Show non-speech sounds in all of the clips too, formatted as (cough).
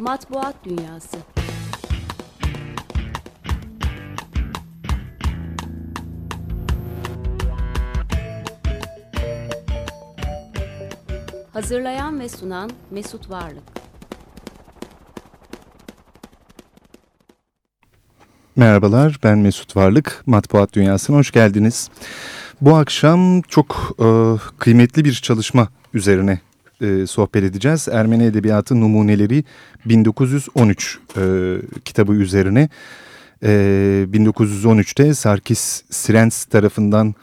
Matbuat Dünyası Hazırlayan ve sunan Mesut Varlık Merhabalar, ben Mesut Varlık. Matbuat Dünyası'na hoş geldiniz. Bu akşam çok e, kıymetli bir çalışma üzerine e, sohbet edeceğiz. Ermeni Edebiyatı Numuneleri 1913 e, kitabı üzerine. E, 1913'te Sarkis Sirens tarafından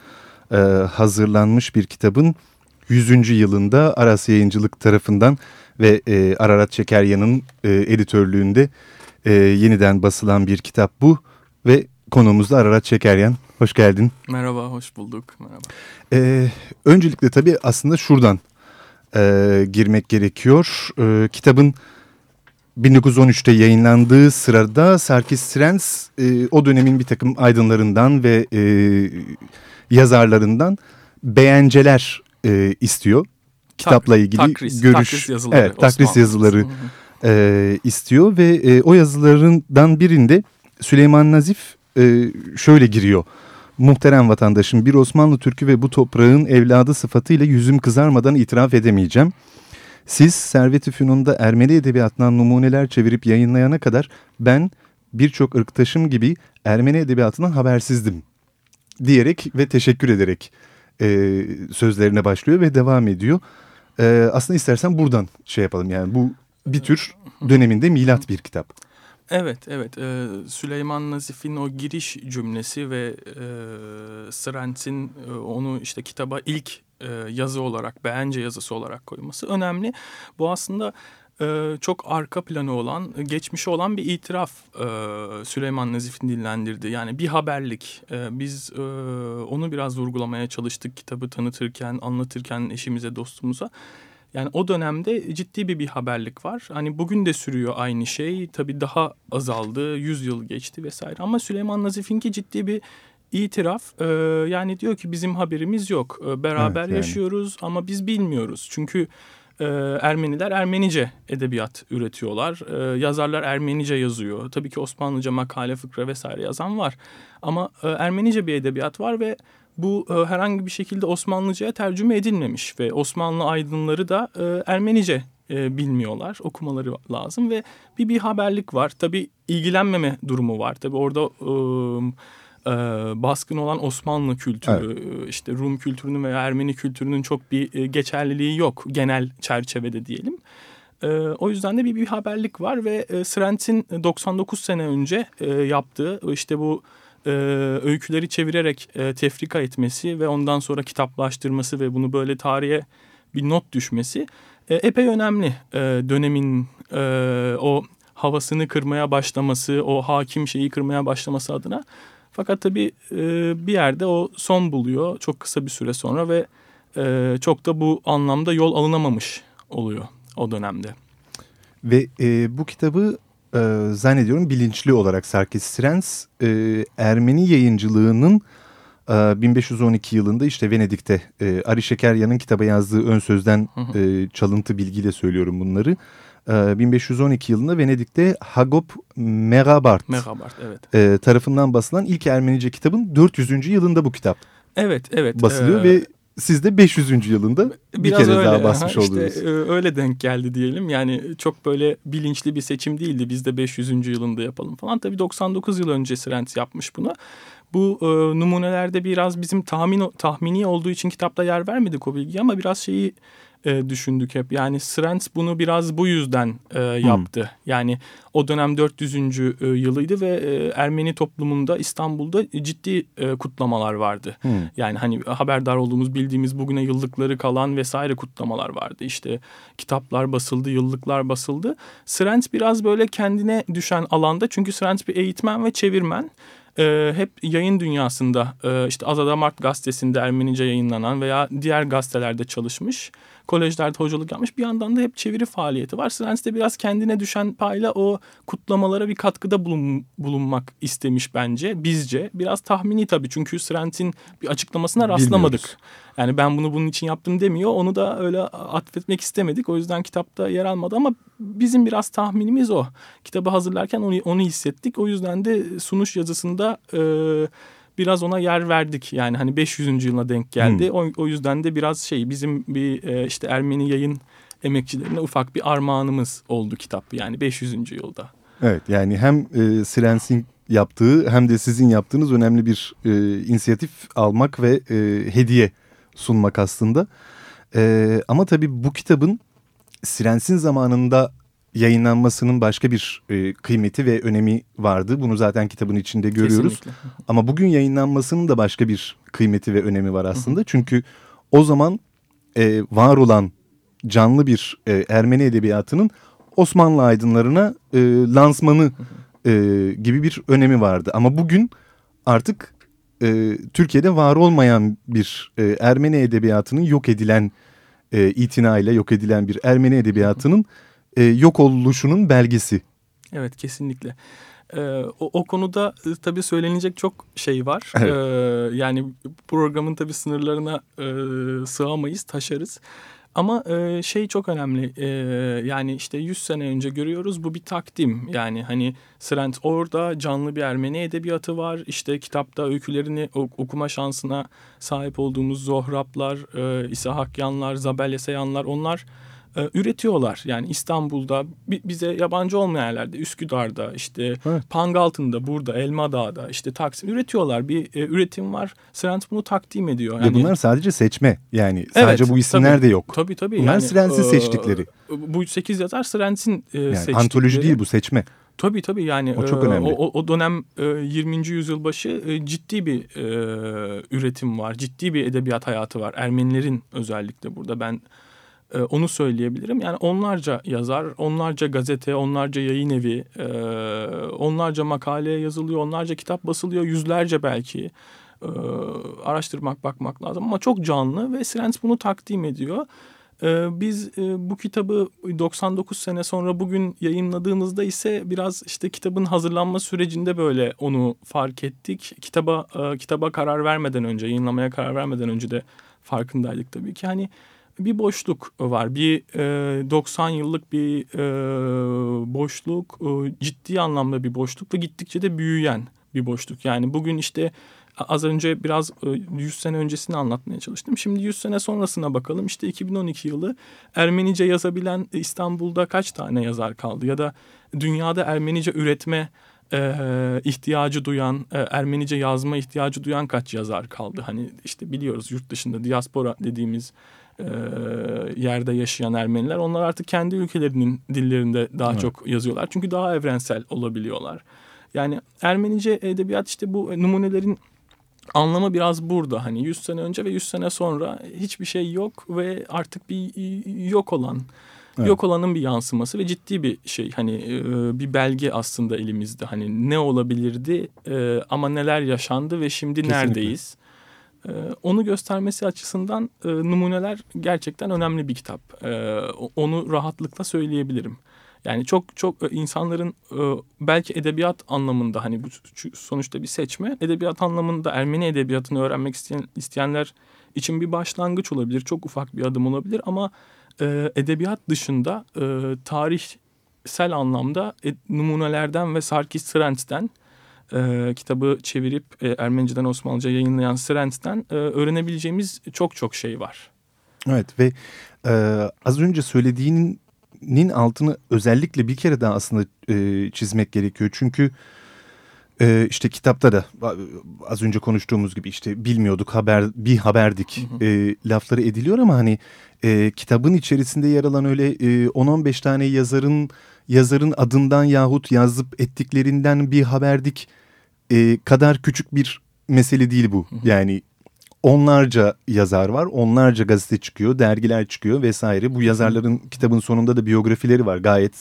e, hazırlanmış bir kitabın 100. yılında Aras Yayıncılık tarafından ve e, Ararat Çekeryan'ın e, editörlüğünde e, yeniden basılan bir kitap bu ve konuğumuz da Ararat Çekeryan. Hoş geldin. Merhaba, hoş bulduk. Merhaba. E, öncelikle tabii aslında şuradan e, girmek gerekiyor. E, kitabın 1913'te yayınlandığı sırada Sarkis Sirens e, o dönemin bir takım aydınlarından ve e, yazarlarından beğenceler e, istiyor. Kitapla ilgili takris, görüş, takris yazıları, evet, takris yazıları e, istiyor ve e, o yazılarından birinde Süleyman Nazif e, şöyle giriyor. Muhterem vatandaşım bir Osmanlı Türk'ü ve bu toprağın evladı sıfatıyla yüzüm kızarmadan itiraf edemeyeceğim. Siz Servet-i Fünun'da Ermeni edebiyatından numuneler çevirip yayınlayana kadar ben birçok ırktaşım gibi Ermeni edebiyatından habersizdim diyerek ve teşekkür ederek e, sözlerine başlıyor ve devam ediyor. E, aslında istersen buradan şey yapalım yani bu bir tür döneminde milat bir kitap. Evet, evet. Ee, Süleyman Nazif'in o giriş cümlesi ve e, Srent'in e, onu işte kitaba ilk e, yazı olarak, beğence yazısı olarak koyması önemli. Bu aslında e, çok arka planı olan, geçmişi olan bir itiraf e, Süleyman Nazif'in dillendirdiği. Yani bir haberlik. E, biz e, onu biraz vurgulamaya çalıştık kitabı tanıtırken, anlatırken eşimize, dostumuza. Yani o dönemde ciddi bir bir haberlik var. Hani bugün de sürüyor aynı şey. Tabii daha azaldı. 100 yıl geçti vesaire. Ama Süleyman Nazif'inki ciddi bir itiraf. Ee, yani diyor ki bizim haberimiz yok. Ee, beraber evet, yani. yaşıyoruz ama biz bilmiyoruz. Çünkü e, Ermeniler Ermenice edebiyat üretiyorlar. E, yazarlar Ermenice yazıyor. Tabii ki Osmanlıca makale, fıkra vesaire yazan var. Ama e, Ermenice bir edebiyat var ve bu herhangi bir şekilde Osmanlıca'ya tercüme edilmemiş ve Osmanlı aydınları da Ermenice bilmiyorlar. Okumaları lazım ve bir bir haberlik var. Tabii ilgilenmeme durumu var. Tabii orada e, e, baskın olan Osmanlı kültürü, evet. işte Rum kültürünün veya Ermeni kültürünün çok bir e, geçerliliği yok genel çerçevede diyelim. E, o yüzden de bir bir haberlik var ve e, Srent'in 99 sene önce e, yaptığı işte bu e, öyküleri çevirerek e, tefrika etmesi ve ondan sonra kitaplaştırması ve bunu böyle tarihe bir not düşmesi e, epey önemli. E, dönemin e, o havasını kırmaya başlaması, o hakim şeyi kırmaya başlaması adına. Fakat tabii e, bir yerde o son buluyor çok kısa bir süre sonra ve e, çok da bu anlamda yol alınamamış oluyor o dönemde. Ve e, bu kitabı e, zannediyorum bilinçli olarak Sarkis Sirens e, Ermeni yayıncılığının e, 1512 yılında işte Venedik'te e, Ari Şekeryan'ın kitaba yazdığı ön sözden e, çalıntı bilgiyle söylüyorum bunları. E, 1512 yılında Venedik'te Hagop Megabart, Megabart evet. e, tarafından basılan ilk Ermenice kitabın 400. yılında bu kitap Evet, evet. Basılıyor ee, ve siz de 500. yılında bir Biraz kere öyle, daha basmış (laughs) ha, oldunuz. İşte öyle denk geldi diyelim. Yani çok böyle bilinçli bir seçim değildi. Biz de 500. yılında yapalım falan. Tabii 99 yıl önce Rent yapmış buna. Bu e, numunelerde biraz bizim tahmin tahmini olduğu için kitapta yer vermedik o bilgiyi ama biraz şeyi e, düşündük hep. Yani Srens bunu biraz bu yüzden e, yaptı. Hmm. Yani o dönem 400. E, yılıydı ve e, Ermeni toplumunda İstanbul'da ciddi e, kutlamalar vardı. Hmm. Yani hani haberdar olduğumuz bildiğimiz bugüne yıllıkları kalan vesaire kutlamalar vardı. İşte kitaplar basıldı, yıllıklar basıldı. Srens biraz böyle kendine düşen alanda çünkü Srens bir eğitmen ve çevirmen e, hep yayın dünyasında e, işte Azada Mart gazetesinde Ermenice yayınlanan veya diğer gazetelerde çalışmış kolejlerde hocalık yapmış. Bir yandan da hep çeviri faaliyeti var. Srens de biraz kendine düşen payla o kutlamalara bir katkıda bulun, bulunmak istemiş bence bizce. Biraz tahmini tabii çünkü Srens'in bir açıklamasına rastlamadık. Bilmiyoruz. Yani ben bunu bunun için yaptım demiyor. Onu da öyle atfetmek istemedik. O yüzden kitapta yer almadı ama bizim biraz tahminimiz o. Kitabı hazırlarken onu, onu hissettik. O yüzden de sunuş yazısında e, biraz ona yer verdik. Yani hani 500. yılına denk geldi. Hmm. O, o yüzden de biraz şey bizim bir e, işte Ermeni yayın emekçilerine ufak bir armağanımız oldu kitap. Yani 500. yılda. Evet yani hem e, Sirens'in yaptığı hem de sizin yaptığınız önemli bir e, inisiyatif almak ve e, hediye sunmak aslında. E, ama tabii bu kitabın Sirens'in zamanında yayınlanmasının başka bir e, kıymeti ve önemi vardı. Bunu zaten kitabın içinde görüyoruz. Kesinlikle. Ama bugün yayınlanmasının da başka bir kıymeti ve önemi var aslında. Çünkü o zaman e, var olan canlı bir e, Ermeni edebiyatının Osmanlı aydınlarına e, lansmanı e, gibi bir önemi vardı. Ama bugün artık e, Türkiye'de var olmayan bir e, Ermeni edebiyatının yok edilen e, itinayla yok edilen bir Ermeni edebiyatının e, yok oluşunun belgesi. Evet kesinlikle. Ee, o, o konuda e, tabii söylenecek çok şey var. Evet. Ee, yani programın tabii sınırlarına e, sığamayız, taşarız. Ama e, şey çok önemli e, yani işte 100 sene önce görüyoruz bu bir takdim yani hani Srent orada canlı bir Ermeni edebiyatı var işte kitapta öykülerini okuma şansına sahip olduğumuz Zohrablar, e, İsa Hakyanlar, Zabel Eseyanlar onlar e, üretiyorlar. Yani İstanbul'da bize yabancı olmayan yerlerde Üsküdar'da işte evet. Pangaltı'nda burada Elmadağ'da işte Taksim üretiyorlar. Bir e, üretim var. Srent bunu takdim ediyor. Yani, Ve bunlar sadece seçme yani sadece evet, bu isimler tabii, de yok. Tabii tabii. Bunlar yani, Srent'in e, seçtikleri. Bu 8 yazar Srent'in e, yani seçtikleri. Antoloji değil bu seçme. Tabii tabii yani o, çok önemli. o, o dönem 20. yüzyıl başı ciddi bir e, üretim var. Ciddi bir edebiyat hayatı var. Ermenilerin özellikle burada ben e, onu söyleyebilirim. Yani onlarca yazar, onlarca gazete, onlarca yayın evi, e, onlarca makale yazılıyor, onlarca kitap basılıyor, yüzlerce belki. E, araştırmak, bakmak lazım ama çok canlı ve Sirens bunu takdim ediyor. E, biz e, bu kitabı 99 sene sonra bugün yayınladığımızda ise biraz işte kitabın hazırlanma sürecinde böyle onu fark ettik. Kitaba e, kitaba karar vermeden önce, yayınlamaya karar vermeden önce de farkındaydık tabii ki. Hani bir boşluk var. Bir e, 90 yıllık bir e, boşluk, e, ciddi anlamda bir boşluk ve gittikçe de büyüyen bir boşluk. Yani bugün işte az önce biraz e, 100 sene öncesini anlatmaya çalıştım. Şimdi 100 sene sonrasına bakalım. İşte 2012 yılı Ermenice yazabilen İstanbul'da kaç tane yazar kaldı? Ya da dünyada Ermenice üretme e, ihtiyacı duyan, e, Ermenice yazma ihtiyacı duyan kaç yazar kaldı? Hani işte biliyoruz yurt dışında diaspora dediğimiz e, yerde yaşayan Ermeniler onlar artık kendi ülkelerinin dillerinde daha evet. çok yazıyorlar. Çünkü daha evrensel olabiliyorlar. Yani Ermenice edebiyat işte bu numunelerin anlamı biraz burada. Hani 100 sene önce ve 100 sene sonra hiçbir şey yok ve artık bir yok olan evet. yok olanın bir yansıması ve ciddi bir şey. Hani bir belge aslında elimizde. Hani ne olabilirdi ama neler yaşandı ve şimdi Kesinlikle. neredeyiz? Ee, onu göstermesi açısından e, numuneler gerçekten önemli bir kitap. Ee, onu rahatlıkla söyleyebilirim. Yani çok çok e, insanların e, belki edebiyat anlamında hani bu sonuçta bir seçme edebiyat anlamında Ermeni edebiyatını öğrenmek isteyen, isteyenler için bir başlangıç olabilir. Çok ufak bir adım olabilir ama edebiyat dışında tarihsel anlamda numunelerden ve Sarkis Srentz'ten e, kitabı çevirip e, Ermeniceden Osmanlıca yayınlayan Srent'ten e, öğrenebileceğimiz çok çok şey var. Evet ve e, az önce söylediğinin altını özellikle bir kere daha aslında e, çizmek gerekiyor. Çünkü e, işte kitapta da az önce konuştuğumuz gibi işte bilmiyorduk haber bir haberdik hı hı. E, lafları ediliyor ama hani e, kitabın içerisinde yer alan öyle e, 10-15 tane yazarın yazarın adından yahut yazıp ettiklerinden bir haberdik e, kadar küçük bir mesele değil bu. Yani onlarca yazar var, onlarca gazete çıkıyor, dergiler çıkıyor vesaire. Bu yazarların kitabın sonunda da biyografileri var. Gayet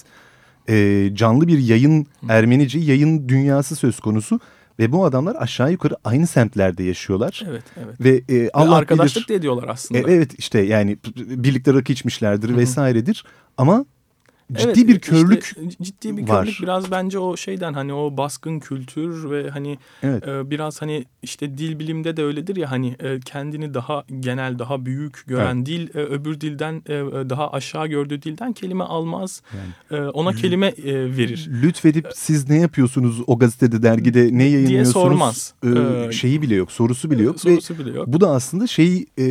e, canlı bir yayın, Ermenice yayın dünyası söz konusu. Ve bu adamlar aşağı yukarı aynı semtlerde yaşıyorlar. Evet, evet. Ve e, Allah Ve arkadaşlık bilir, da ediyorlar aslında. E, evet işte yani birlikte rakı içmişlerdir Hı hı. vesairedir. Ama ciddi Evet, bir körlük işte ciddi bir var. körlük biraz bence o şeyden hani o baskın kültür ve hani evet e, biraz hani işte dil bilimde de öyledir ya hani e, kendini daha genel daha büyük gören dil e, öbür dilden e, e, daha aşağı gördüğü dilden kelime almaz yani. e, ona kelime e, verir Lütfedip siz ne yapıyorsunuz o gazetede dergide ne yayınlıyorsunuz sormaz. e, şeyi bile yok sorusu bile yok. Ve sorusu bile yok. bu da aslında şey e,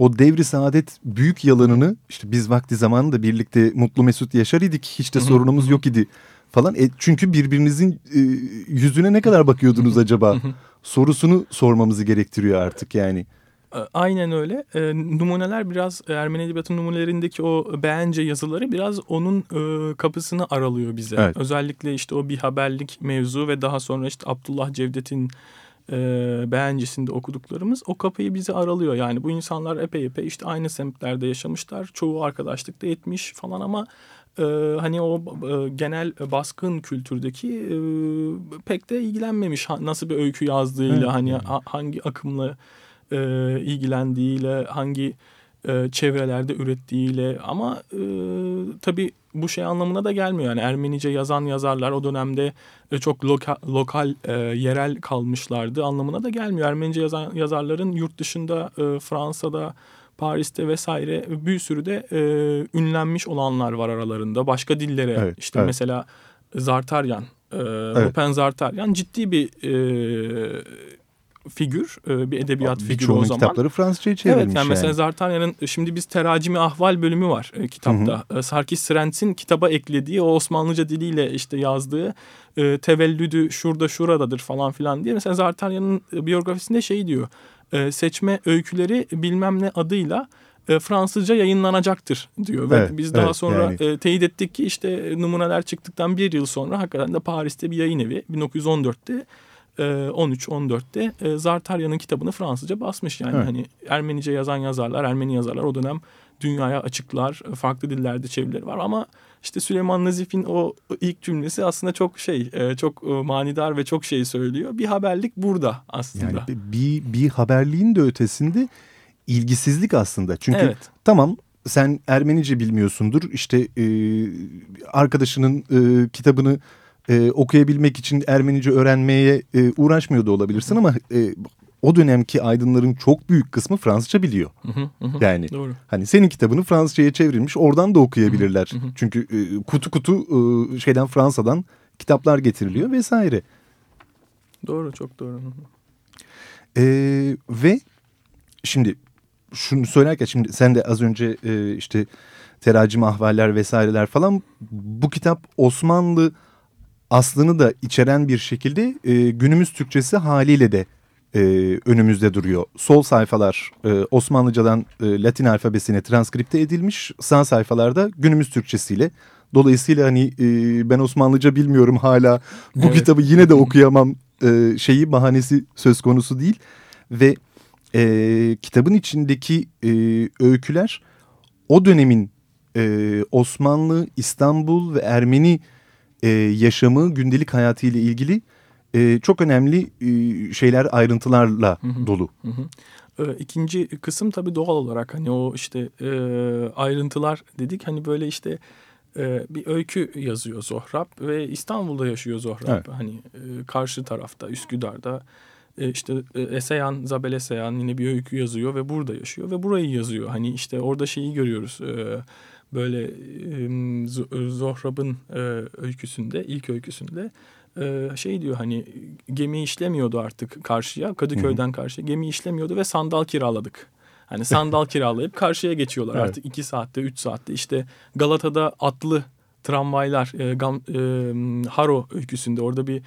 o devri saadet büyük yalanını işte biz vakti zamanında birlikte mutlu mesut yaşar idik hiç de sorunumuz yok idi falan. E, çünkü birbirinizin e, yüzüne ne kadar bakıyordunuz acaba sorusunu sormamızı gerektiriyor artık yani. E, Aynen öyle. E, numuneler biraz Ermeni Edebiyatı numunelerindeki o beğence yazıları biraz onun e, kapısını aralıyor bize. Evet. Özellikle işte o bir haberlik mevzu ve daha sonra işte Abdullah Cevdet'in e, beğencisinde okuduklarımız o kapıyı bize aralıyor. Yani bu insanlar epey epey işte aynı semtlerde yaşamışlar. Çoğu arkadaşlıkta etmiş falan ama e, hani o e, genel baskın kültürdeki e, pek de ilgilenmemiş. Nasıl bir öykü yazdığıyla Evet, hani hangi akımla e, ilgilendiğiyle, hangi e, çevrelerde ürettiğiyle ama e, tabii bu şey anlamına da gelmiyor. Yani Ermenice yazan yazarlar o dönemde e, çok loka, lokal, e, yerel kalmışlardı anlamına da gelmiyor. Ermenice yazan yazarların yurt dışında, e, Fransa'da, Paris'te vesaire bir sürü de e, ünlenmiş olanlar var aralarında. Başka dillere Evet, işte evet. mesela Zartaryan, e, Rupen Zartaryan ciddi bir e, figür, e, bir edebiyat figürü o zaman. kitapları Fransızca'ya çevrilmiş Evet yani mesela Zartanyan'ın şimdi biz Teracimi Ahval bölümü var e, kitapta. E, Sarkis Srentz'in kitaba eklediği o Osmanlıca diliyle işte yazdığı e, tevellüdü şurada şuradadır falan filan diye. Mesela Zartanyan'ın e, biyografisinde şey diyor. e, seçme öyküleri bilmem ne adıyla Fransızca yayınlanacaktır diyor. Ve Evet, biz daha evet, sonra yani- teyit ettik ki işte numuneler çıktıktan bir yıl sonra hakikaten de Paris'te bir yayın evi 1914'te e, 13-14'te e, Zartarya'nın kitabını Fransızca basmış. Yani Evet. hani Ermenice yazan yazarlar, Ermeni yazarlar o dönem dünyaya açıklar. e, Farklı dillerde çevirileri var ama işte Süleyman Nazif'in o ilk cümlesi aslında çok şey, e, çok e, manidar ve çok şey söylüyor. Bir haberlik burada aslında. Yani bir, bir haberliğin de ötesinde ilgisizlik aslında. Çünkü evet. tamam sen Ermenice bilmiyorsundur işte e, arkadaşının e, kitabını e, okuyabilmek için Ermenice öğrenmeye e, uğraşmıyor da olabilirsin ama e, o dönemki aydınların çok büyük kısmı Fransızca biliyor. Hı hı, hı hı. Yani Doğru. hani senin kitabını Fransızcaya çevrilmiş oradan da okuyabilirler. Hı hı. Çünkü e, kutu kutu e, şeyden Fransa'dan kitaplar getiriliyor vesaire. Doğru, çok doğru. Ee, ve şimdi şunu söylerken şimdi sen de az önce e, işte teracim ahvaller vesaireler falan bu kitap Osmanlı aslını da içeren bir şekilde e, günümüz Türkçesi haliyle de e, önümüzde duruyor. Sol sayfalar e, Osmanlıcadan e, Latin alfabesine transkripte edilmiş sağ sayfalarda günümüz Türkçesiyle. Dolayısıyla hani e, ben Osmanlıca bilmiyorum hala bu Evet. kitabı yine de okuyamam e, şeyi bahanesi söz konusu değil. Ve e, kitabın içindeki e, öyküler o dönemin e, Osmanlı, İstanbul ve Ermeni e, yaşamı, gündelik hayatıyla ilgili e, çok önemli e, şeyler, ayrıntılarla Hı hı. dolu. Hı hı. Ee, İkinci kısım tabii doğal olarak hani o işte e, ayrıntılar dedik hani böyle işte e, bir öykü yazıyor Zohrab ve İstanbul'da yaşıyor Zohrab. Evet. Hani e, karşı tarafta Üsküdar'da e, işte e, Eseyan, Zabel Eseyan yine bir öykü yazıyor ve burada yaşıyor ve burayı yazıyor. Hani işte orada şeyi görüyoruz. e, böyle e, Zohrab'ın e, öyküsünde, ilk öyküsünde e, şey diyor hani gemi işlemiyordu artık karşıya Kadıköy'den karşıya gemi işlemiyordu ve sandal kiraladık. Hani sandal (laughs) kiralayıp karşıya geçiyorlar Evet. artık iki saatte üç saatte işte Galata'da atlı tramvaylar e, Gam, e, Haro öyküsünde orada bir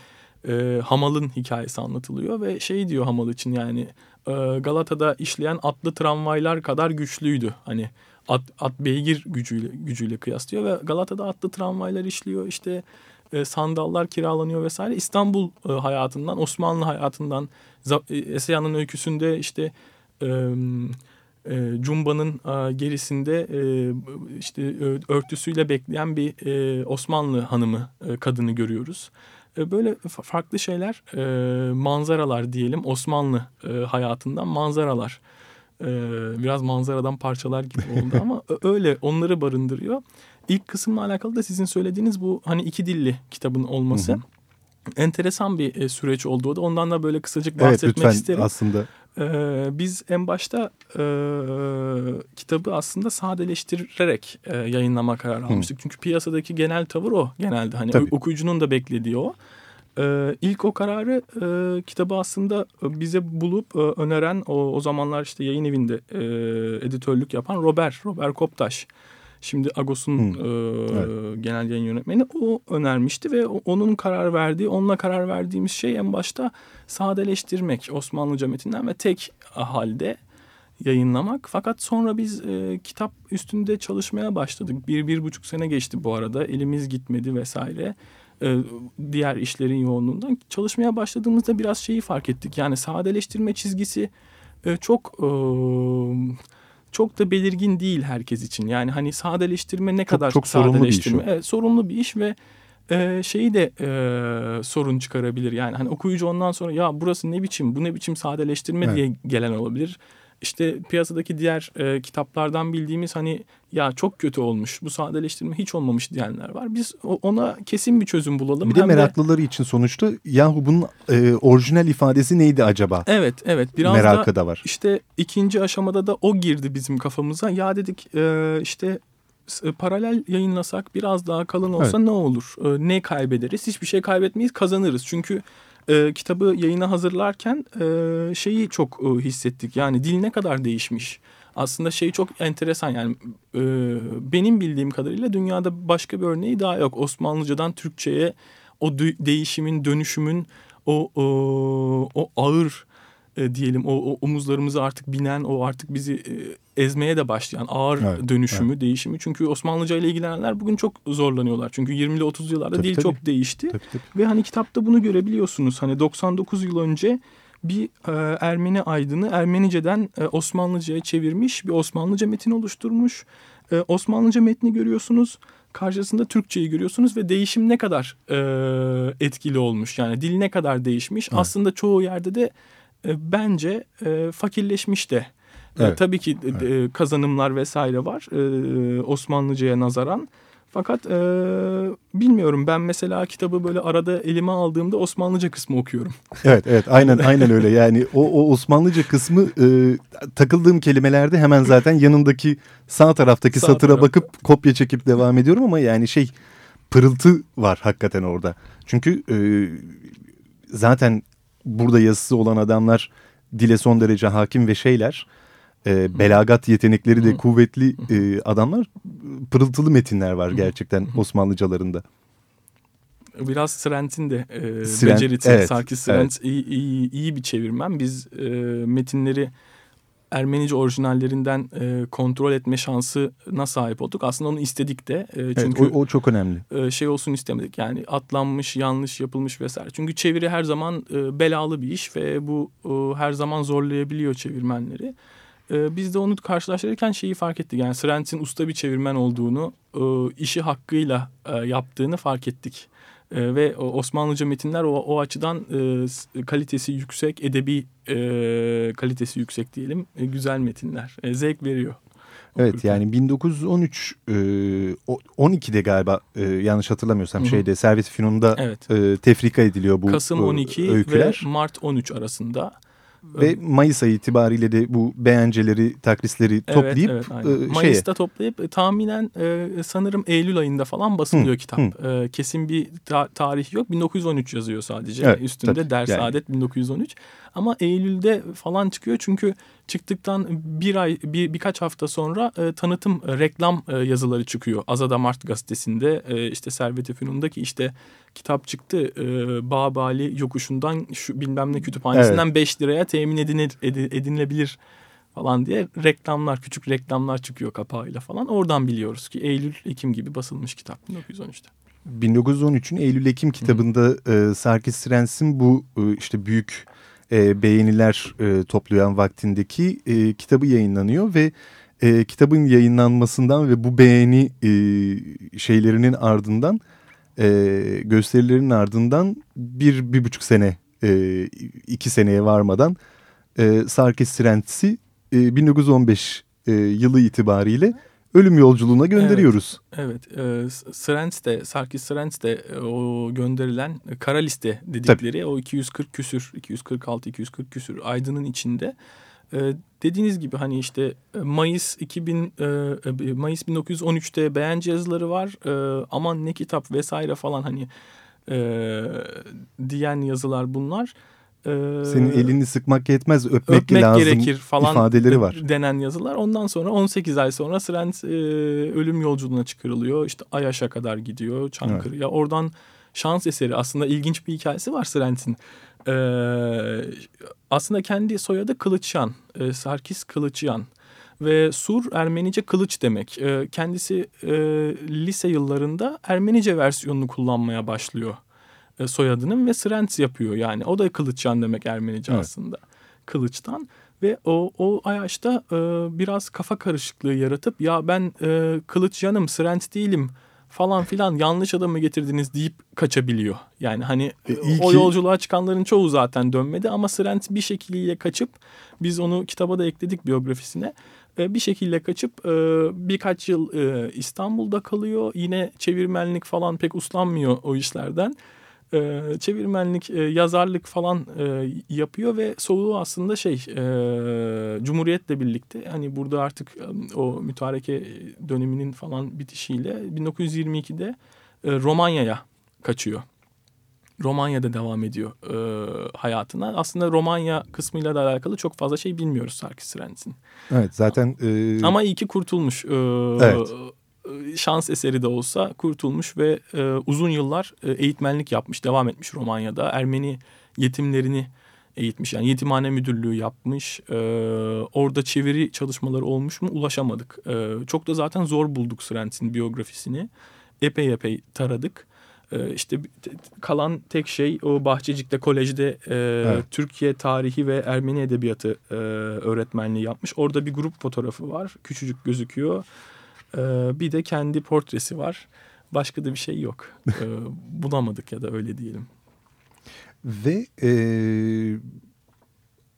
e, hamalın hikayesi anlatılıyor ve şey diyor hamal için yani e, Galata'da işleyen atlı tramvaylar kadar güçlüydü. Hani at, at beygir gücüyle gücüyle kıyaslıyor ve Galata'da atlı tramvaylar işliyor işte e, sandallar kiralanıyor vesaire. İstanbul e, hayatından, Osmanlı hayatından e, Eseyan'ın öyküsünde işte e, e, Cumba'nın e, gerisinde e, işte ö- örtüsüyle bekleyen bir e, Osmanlı hanımı, e, kadını görüyoruz. E, böyle farklı şeyler, e, manzaralar diyelim Osmanlı e, hayatından manzaralar. E, biraz manzaradan parçalar gibi oldu ama öyle onları barındırıyor. İlk kısımla alakalı da sizin söylediğiniz bu hani iki dilli kitabın olması. Hı hı. Enteresan bir e, süreç oldu o da. Ondan da böyle kısacık bahsetmek evet, lütfen, isterim. aslında. Ee, biz en başta e, kitabı aslında sadeleştirerek e, yayınlama kararı almıştık. Hı. Çünkü piyasadaki genel tavır o genelde. Hani Tabii. okuyucunun da beklediği o. Ee, ilk o kararı e, kitabı aslında bize bulup e, öneren o, o zamanlar işte yayın evinde e, editörlük yapan Robert, Robert Koptaş. Şimdi Agos'un e, evet. genel yayın yönetmeni o önermişti ve onun karar verdiği, onunla karar verdiğimiz şey en başta sadeleştirmek Osmanlıca metinden ve tek halde yayınlamak. Fakat sonra biz e, kitap üstünde çalışmaya başladık. Bir, bir buçuk sene geçti bu arada. Elimiz gitmedi vesaire. E, diğer işlerin yoğunluğundan. Çalışmaya başladığımızda biraz şeyi fark ettik. Yani sadeleştirme çizgisi e, çok... E, çok da belirgin değil herkes için. Yani hani sadeleştirme ne çok, kadar çok sadeleştirme. Sorumlu bir iş, evet, sorumlu bir iş ve e, şeyi de e, sorun çıkarabilir. Yani hani okuyucu ondan sonra ya burası ne biçim bu ne biçim sadeleştirme evet. diye gelen olabilir işte piyasadaki diğer e, kitaplardan bildiğimiz hani ya çok kötü olmuş bu sadeleştirme hiç olmamış diyenler var. Biz ona kesin bir çözüm bulalım. Bir de Hem meraklıları de, için sonuçta yahu bunun e, orijinal ifadesi neydi acaba? Evet evet biraz Merakı da, da var. İşte ikinci aşamada da o girdi bizim kafamıza. Ya dedik e, işte e, paralel yayınlasak biraz daha kalın olsa evet. ne olur? E, ne kaybederiz? Hiçbir şey kaybetmeyiz kazanırız. Çünkü e, kitabı yayına hazırlarken e, şeyi çok e, hissettik. Yani dil ne kadar değişmiş. Aslında şey çok enteresan yani e, benim bildiğim kadarıyla dünyada başka bir örneği daha yok. Osmanlıcadan Türkçe'ye o değişimin, dönüşümün o o, o ağır e, diyelim o, o omuzlarımızı artık binen o artık bizi e, ezmeye de başlayan ağır evet, dönüşümü, evet. değişimi. Çünkü Osmanlıca ile ilgilenenler bugün çok zorlanıyorlar. Çünkü 20'li 30 yıllarda tabii, dil tabii. çok değişti. Tabii, tabii. Ve hani kitapta bunu görebiliyorsunuz. Hani 99 yıl önce bir e, Ermeni aydını Ermenice'den e, Osmanlıca'ya çevirmiş bir Osmanlıca metin oluşturmuş. E, Osmanlıca metni görüyorsunuz karşısında Türkçeyi görüyorsunuz ve değişim ne kadar e, etkili olmuş. Yani dil ne kadar değişmiş. Evet. Aslında çoğu yerde de e, bence e, fakirleşmiş de. E, evet. tabii ki evet. kazanımlar vesaire var Osmanlıca'ya nazaran. Fakat e, bilmiyorum ben mesela kitabı böyle arada elime aldığımda Osmanlıca kısmı okuyorum. (laughs) Evet evet aynen aynen öyle yani o, o Osmanlıca kısmı e, takıldığım kelimelerde hemen zaten yanındaki sağ taraftaki sağ satıra taraf. bakıp kopya çekip devam ediyorum ama yani şey pırıltı var hakikaten orada. Çünkü e, zaten burada yazısı olan adamlar dile son derece hakim ve şeyler e, belagat yetenekleri de kuvvetli e, adamlar pırıltılı metinler var gerçekten Osmanlıcalarında. Biraz Srent'in de e, Srent, becerisi. Evet, Sarkis Srent evet. iyi, iyi, iyi bir çevirmen. Biz e, metinleri Ermenice orijinallerinden e, kontrol etme şansına sahip olduk. Aslında onu istedik de. E, çünkü evet, o, o çok önemli. E, şey olsun istemedik. Yani atlanmış, yanlış yapılmış vesaire. Çünkü çeviri her zaman e, belalı bir iş ve bu e, her zaman zorlayabiliyor çevirmenleri. E, biz de onu karşılaştırırken şeyi fark ettik. Yani Srent'in usta bir çevirmen olduğunu, e, işi hakkıyla e, yaptığını fark ettik. E, ve Osmanlıca metinler o, o açıdan e, kalitesi yüksek, edebi e, kalitesi yüksek diyelim. E, güzel metinler. E, zevk veriyor. Evet yani 1913 e, 12'de galiba e, yanlış hatırlamıyorsam Hı -hı. şeyde Servet Fünun'da evet. e, tefrika ediliyor bu Kasım 12 öyküler. ve Mart 13 arasında. Ve Mayıs ayı itibariyle de bu beğenceleri, takrisleri toplayıp evet, evet, e, Mayıs'ta toplayıp e, tahminen e, sanırım Eylül ayında falan basılıyor hı, kitap. Hı. E, kesin bir ta tarih yok. 1913 yazıyor sadece. Evet, Üstünde tabii, Ders yani. Adet 1913. Ama Eylül'de falan çıkıyor çünkü çıktıktan bir ay bir birkaç hafta sonra e, tanıtım e, reklam e, yazıları çıkıyor. Azada Mart gazetesinde e, işte Servet-i Fünun'daki işte kitap çıktı e, Bağbali yokuşundan şu bilmem ne kütüphanesinden 5 evet. liraya temin edinir, edinilebilir falan diye reklamlar küçük reklamlar çıkıyor kapağıyla falan. Oradan biliyoruz ki Eylül Ekim gibi basılmış kitap 1913'te. 1913'ün Eylül-Ekim kitabında e, Sarkis Rens'in bu e, işte büyük e, beğeniler e, toplayan vaktindeki e, kitabı yayınlanıyor ve e, kitabın yayınlanmasından ve bu beğeni e, şeylerinin ardından e, gösterilerin ardından bir, bir buçuk sene, e, iki seneye varmadan e, Sarkis Srentz'i e, 1915 e, yılı itibariyle ölüm yolculuğuna gönderiyoruz. Evet, evet. E, Srentz de, Sarkis Srentz de e, o gönderilen kara liste dedikleri Tabii. o 240 küsür, 246, 240 küsür aydının içinde ee, dediğiniz gibi hani işte e, Mayıs 2000 e, e, Mayıs 1913'te beğence yazıları var. E, aman ne kitap vesaire falan hani e, diyen yazılar bunlar. E, Senin elini sıkmak yetmez öpmek, öpmek lazım gerekir falan ifadeleri var. Denen yazılar. Ondan sonra 18 ay sonra Srent e, ölüm yolculuğuna çıkarılıyor. İşte Ayaş'a kadar gidiyor Çankırı'ya. Evet. Oradan şans eseri aslında ilginç bir hikayesi var Srent'in. Ee, aslında kendi soyadı Kılıçyan, e, Sarkis Kılıçyan ve Sur Ermenice kılıç demek. E, kendisi e, lise yıllarında Ermenice versiyonunu kullanmaya başlıyor e, soyadının ve Srents yapıyor yani. O da Kılıçyan demek Ermenice evet. aslında kılıçtan. Ve o, o yaşta e, biraz kafa karışıklığı yaratıp ya ben e, Kılıçyanım, Srent değilim falan filan yanlış adamı getirdiniz deyip kaçabiliyor. Yani hani e, o ki... yolculuğa çıkanların çoğu zaten dönmedi ama Srent bir şekilde kaçıp biz onu kitaba da ekledik biyografisine. E, bir şekilde kaçıp e, birkaç yıl e, İstanbul'da kalıyor. Yine çevirmenlik falan pek uslanmıyor o işlerden e, çevirmenlik, e, yazarlık falan e, yapıyor ve soluğu aslında şey e, Cumhuriyet'le birlikte hani burada artık e, o mütareke döneminin falan bitişiyle 1922'de e, Romanya'ya kaçıyor. Romanya'da devam ediyor e, hayatına. Aslında Romanya kısmıyla da alakalı çok fazla şey bilmiyoruz Sarkis Rentz'in. Evet zaten... E... Ama iyi ki kurtulmuş. E, evet şans eseri de olsa kurtulmuş ve e, uzun yıllar e, eğitmenlik yapmış, devam etmiş Romanya'da. Ermeni yetimlerini eğitmiş. Yani yetimhane müdürlüğü yapmış. E, orada çeviri çalışmaları olmuş mu ulaşamadık. E, çok da zaten zor bulduk Srent'in biyografisini. Epey epey taradık. E, işte kalan tek şey o Bahçecik'te kolejde e, evet. Türkiye tarihi ve Ermeni edebiyatı e, öğretmenliği yapmış. Orada bir grup fotoğrafı var. Küçücük gözüküyor. Ee, bir de kendi portresi var. Başka da bir şey yok. (laughs) Ee, bulamadık ya da öyle diyelim. Ve e,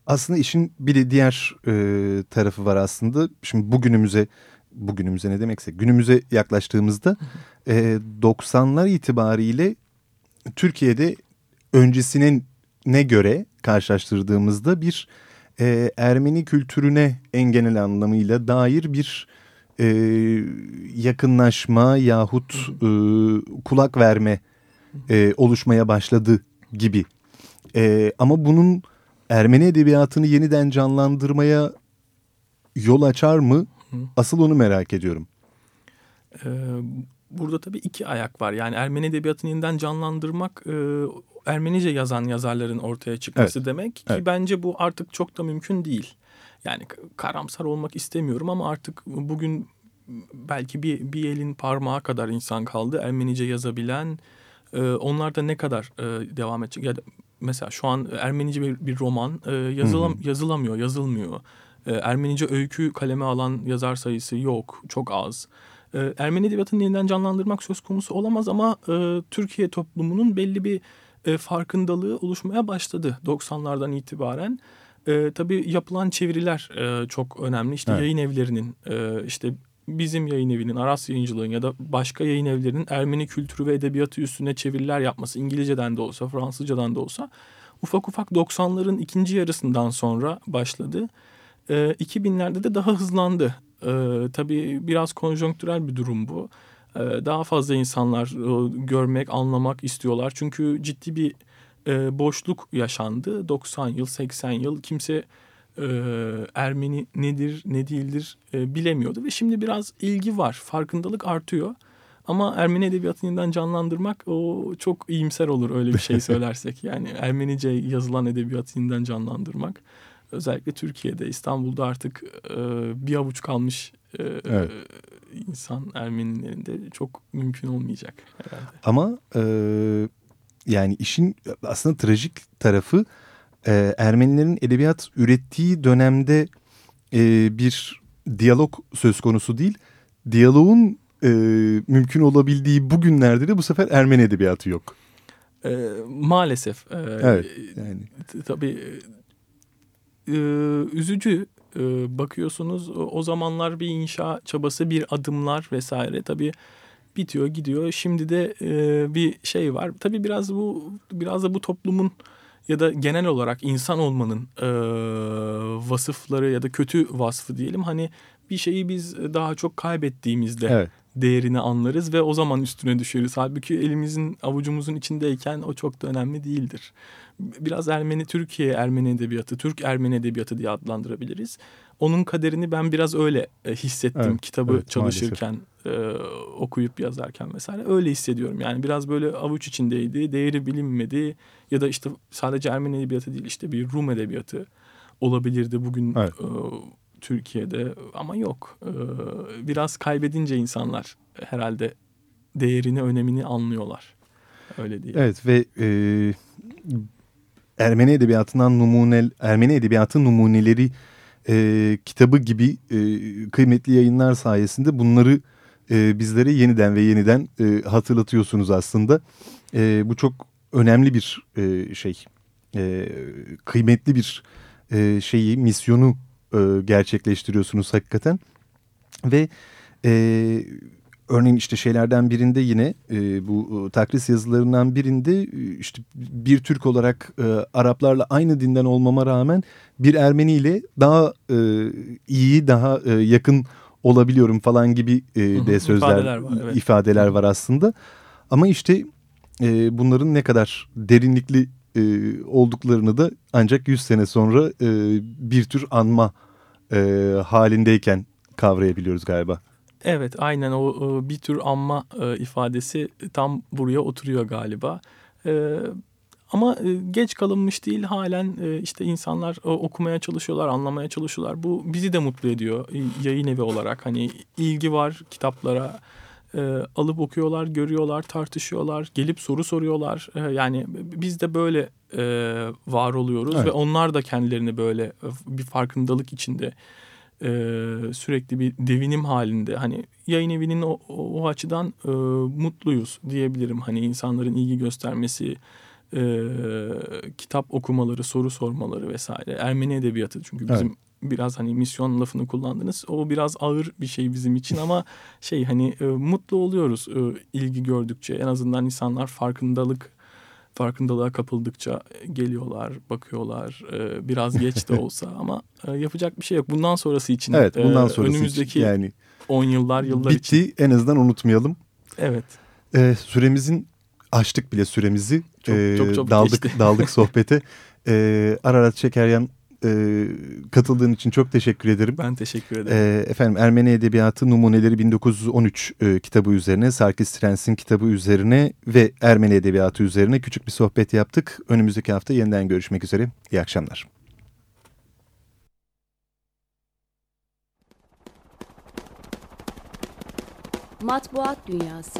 aslında işin bir de diğer e, tarafı var aslında. Şimdi bugünümüze bugünümüze ne demekse günümüze yaklaştığımızda e, 90'lar itibariyle Türkiye'de öncesine ne göre karşılaştırdığımızda bir e, Ermeni kültürüne en genel anlamıyla dair bir e, yakınlaşma yahut e, kulak verme e, oluşmaya başladı gibi. E, ama bunun Ermeni edebiyatını yeniden canlandırmaya yol açar mı? Asıl onu merak ediyorum. Ee, burada tabii iki ayak var. Yani Ermeni edebiyatını yeniden canlandırmak e, Ermenice yazan yazarların ortaya çıkması evet. demek ki evet. bence bu artık çok da mümkün değil. Yani karamsar olmak istemiyorum ama artık bugün belki bir, bir elin parmağı kadar insan kaldı. Ermenice yazabilen. E, onlar da ne kadar e, devam edecek? Ya da mesela şu an Ermenice bir, bir roman e, yazılam, hı hı. yazılamıyor, yazılmıyor. E, Ermenice öykü kaleme alan yazar sayısı yok, çok az. E, Ermeni edebiyatını yeniden canlandırmak söz konusu olamaz ama e, Türkiye toplumunun belli bir e, farkındalığı oluşmaya başladı 90'lardan itibaren. E, tabii yapılan çeviriler e, çok önemli. İşte evet. yayın evlerinin e, işte bizim yayın evinin, Aras Yayıncılığın ya da başka yayın evlerinin Ermeni kültürü ve edebiyatı üstüne çeviriler yapması İngilizceden de olsa, Fransızcadan da olsa ufak ufak 90'ların ikinci yarısından sonra başladı. E, 2000'lerde de daha hızlandı. E, tabii biraz konjonktürel bir durum bu. E, daha fazla insanlar e, görmek, anlamak istiyorlar. Çünkü ciddi bir e, boşluk yaşandı. 90 yıl, 80 yıl kimse e, Ermeni nedir ne değildir e, bilemiyordu ve şimdi biraz ilgi var farkındalık artıyor ama Ermeni edebiyatını yeniden canlandırmak o çok iyimser olur öyle bir şey (laughs) söylersek yani Ermenice yazılan edebiyatı yeniden canlandırmak özellikle Türkiye'de İstanbul'da artık e, bir avuç kalmış e, evet. insan Ermenilerinde çok mümkün olmayacak herhalde. Ama e, yani işin aslında trajik tarafı e, Ermenilerin edebiyat ürettiği dönemde e, bir diyalog söz konusu değil. Diyaloğun e, mümkün olabildiği bugünlerde de bu sefer Ermeni edebiyatı yok. E, maalesef. E, evet. Yani. Tabii e, üzücü e, bakıyorsunuz o zamanlar bir inşa çabası bir adımlar vesaire tabii bitiyor gidiyor. Şimdi de e, bir şey var. Tabii biraz bu biraz da bu toplumun ya da genel olarak insan olmanın e, vasıfları ya da kötü vasfı diyelim. Hani bir şeyi biz daha çok kaybettiğimizde evet. değerini anlarız ve o zaman üstüne düşeriz. Halbuki elimizin avucumuzun içindeyken o çok da önemli değildir. Biraz Ermeni Türkiye Ermeni edebiyatı, Türk Ermeni edebiyatı diye adlandırabiliriz. Onun kaderini ben biraz öyle e, hissettim evet, kitabı evet, çalışırken, e, okuyup yazarken mesela öyle hissediyorum. Yani biraz böyle avuç içindeydi, değeri bilinmedi ya da işte sadece Ermeni edebiyatı değil işte bir Rum edebiyatı olabilirdi bugün evet. e, Türkiye'de ama yok. E, biraz kaybedince insanlar herhalde değerini, önemini anlıyorlar. Öyle değil. Evet ve e, Ermeni edebiyatından numune, Ermeni edebiyatı numuneleri e, kitabı gibi e, kıymetli yayınlar sayesinde bunları e, bizlere yeniden ve yeniden e, hatırlatıyorsunuz aslında. E, bu çok önemli bir e, şey, e, kıymetli bir e, şeyi, misyonu e, gerçekleştiriyorsunuz hakikaten. Ve e, örneğin işte şeylerden birinde yine e, bu e, takris yazılarından birinde e, işte bir Türk olarak e, Araplarla aynı dinden olmama rağmen bir Ermeni ile daha e, iyi, daha e, yakın olabiliyorum falan gibi e, de sözler, ifadeler var, evet. ifadeler var aslında. Ama işte e, bunların ne kadar derinlikli e, olduklarını da ancak 100 sene sonra e, bir tür anma e, halindeyken kavrayabiliyoruz galiba. Evet aynen o bir tür anma e, ifadesi tam buraya oturuyor galiba. E, ama e, geç kalınmış değil halen işte insanlar okumaya çalışıyorlar, anlamaya çalışıyorlar. Bu bizi de mutlu ediyor yayın evi olarak. Hani ilgi var kitaplara alıp okuyorlar, görüyorlar, tartışıyorlar, gelip soru soruyorlar. Yani biz de böyle var oluyoruz evet. ve onlar da kendilerini böyle bir farkındalık içinde e, sürekli bir devinim halinde hani yayın evinin o, o açıdan e, mutluyuz diyebilirim hani insanların ilgi göstermesi e, kitap okumaları soru sormaları vesaire Ermeni edebiyatı çünkü bizim evet. biraz hani misyon lafını kullandınız o biraz ağır bir şey bizim için ama (laughs) şey hani e, mutlu oluyoruz e, ilgi gördükçe en azından insanlar farkındalık farkındalığa kapıldıkça geliyorlar, bakıyorlar. E, biraz geç de olsa (laughs) ama e, yapacak bir şey yok. Bundan sonrası için evet, bundan e, sonrası önümüzdeki için, yani 10 yıllar, yıllar bitti, için. en azından unutmayalım. Evet. E, süremizin açtık bile süremizi. Çok, e, çok, çok daldık geçti. daldık (laughs) sohbete. E, Ararat Şekeryan e, katıldığın için çok teşekkür ederim. Ben teşekkür ederim. E, efendim Ermeni Edebiyatı Numuneleri 1913 e, kitabı üzerine, Sarkis Trens'in kitabı üzerine ve Ermeni Edebiyatı üzerine küçük bir sohbet yaptık. Önümüzdeki hafta yeniden görüşmek üzere. İyi akşamlar. Matbuat Dünyası